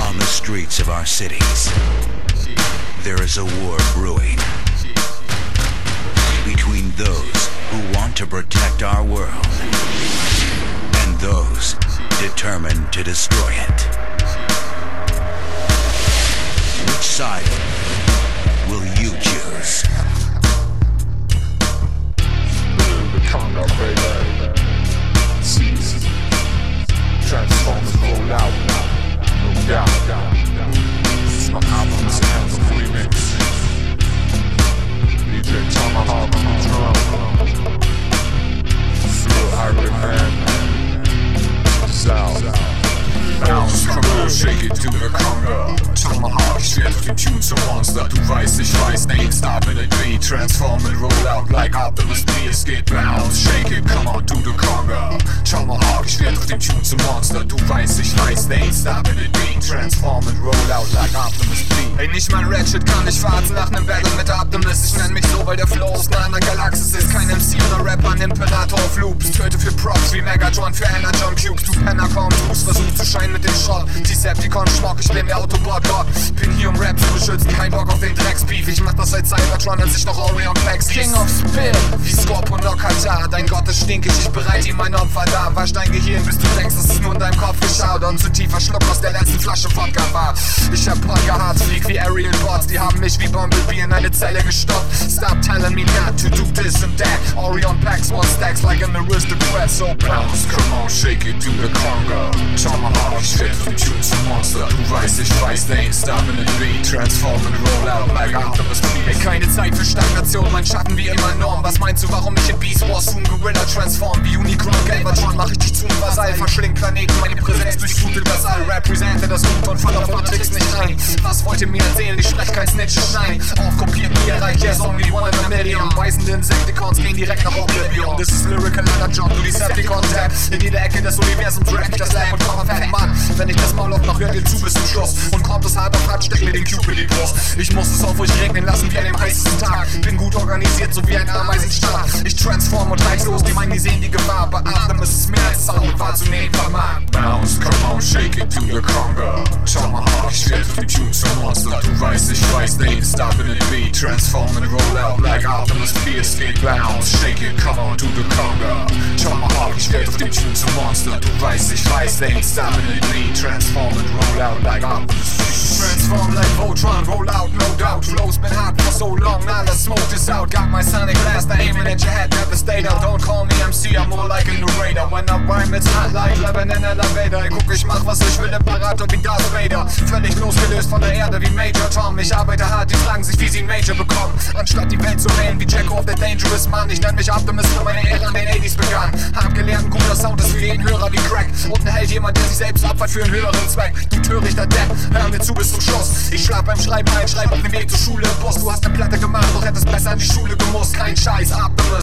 On the streets of our cities, there is a war brewing between those who want to protect our world and those determined to destroy it. Which side will you choose? The shake it to the Congo. Tomahawk, schwer auf den Tune Monster. Du weißt, ich weiß, name stop in a. Transform and roll out like Optimus P. Es bounce, shake it, come on, do the Congo. Tomahawk, schwer auf den Tune zum Monster. Du weißt, ich weiß, name stop in a beat. Transform and roll out like Optimus P. Nicht mal Ratchet kann ich warten nach nem Battle mit Optimus. Ich nenn mich so, weil der Flow aus einer anderen Galaxis ist. Kein MC oder Rapper, ein Imperator auf Loops. Töte für Props wie Megatron für Energon Cubes. Du Penner kaum tust, versuch zu scheinen mit dem Schrott. Decepticon Schmock, ich bin der Autobot Gott. Bin hier um Rap zu beschützen, kein Bock auf den Drecksbeef. Ich mach das seit Cybertron, als ich noch Orion Plex King of Spin, wie Scorp und Lokata. Dein Gott ist stinkig, ich bereite ihm mein Opfer da. Wasch dein Gehirn, bis du denkst, dass es nur Flasche Wodka war. Ich hab Podcast, flieg wie Ariel Bots, die haben mich wie Bumblebee in eine Zelle gestopft. Stop telling me not to do this and that. Orion packs one stacks like an aristocrat, so bounce, come on, shake it to the Congo. Tomahawk, shit, from Tune zum Monster. Du weißt, ich weiß, they ain't stopping the beat. Transform and roll out like Optimus. Ey, keine Zeit für Stagnation, mein Schatten wie immer Norm. Was meinst du, warum ich in Beast Wars Zoom Gorilla transform? Wie Unicron Galvatron mach ich dich zu einem Vasall. Verschlingt Planeten, meine Präsenz durchflutet das All. Represente das Gut und fall auf Matrix nicht ein. Was wollt ihr mir erzählen? Ich sprech kein Snitches, nein. Aufkopiert, nie erreicht, yes, only one in a million. Weisende Insecticons gehen direkt nach Oblivion. This is Lyrical Job, du Decepticon Tap. In jeder Ecke des Universums track ich das Lab und komm auf Mann. Wenn ich das Maul aufmach, hört ihr zu bis zum Schluss. Und kommt es hart auf hart, steck mir den Cube in die Brust. Ich muss es auf euch regnen lassen wie an dem heißesten Tag. Bin gut organisiert, so wie ein Ameisenstaat. Ich transform und reiß los, die meinen, die sehen die Gefahr. Beatmen ist es mehr als Sound wahrzunehmen vermag. Bounce, come on, shake it to the Congo. Tomahawk, ich werde für die Tune they ain't stopping the beat. Transform and roll out like Optimus P. Es geht shake it, come on, to the Congo. Tomahawk, den Tune zum Monster. Du weißt, ich weiß, they ain't stopping the beat. Transform and roll out like Optimus. Transform like Voltron, roll out, no doubt. Flow's been hot for so long, now the smoke is out. My sonic blaster aiming at your head, out. Don't call me MC, I'm more like a narrator. When I rhyme, it's hot like Leben in Elevator. Guck, ich mach, was ich will, Imperator wie Darth Vader. Völlig losgelöst von der Erde wie Major Tom. Ich arbeite hart, die fragen sich, wie sie einen Major bekommen. Anstatt die Welt zu wählen wie Jacko of the Dangerous Man. Ich nenn mich Optimus, weil meine Ära in den 80s begann. Guter Sound ist für jeden Hörer wie Crack. Und ein Held jemand, der sich selbst opfert für einen höheren Zweck. Du törichter Depp, hör mir zu bis zum Schluss. Ich schlaf beim Schreiben ein, schreib auf dem Weg zur Schule. Boss, du hast eine Platte gemacht, doch hättest besser in die Schule gemusst. Kein Scheiß, Optimus.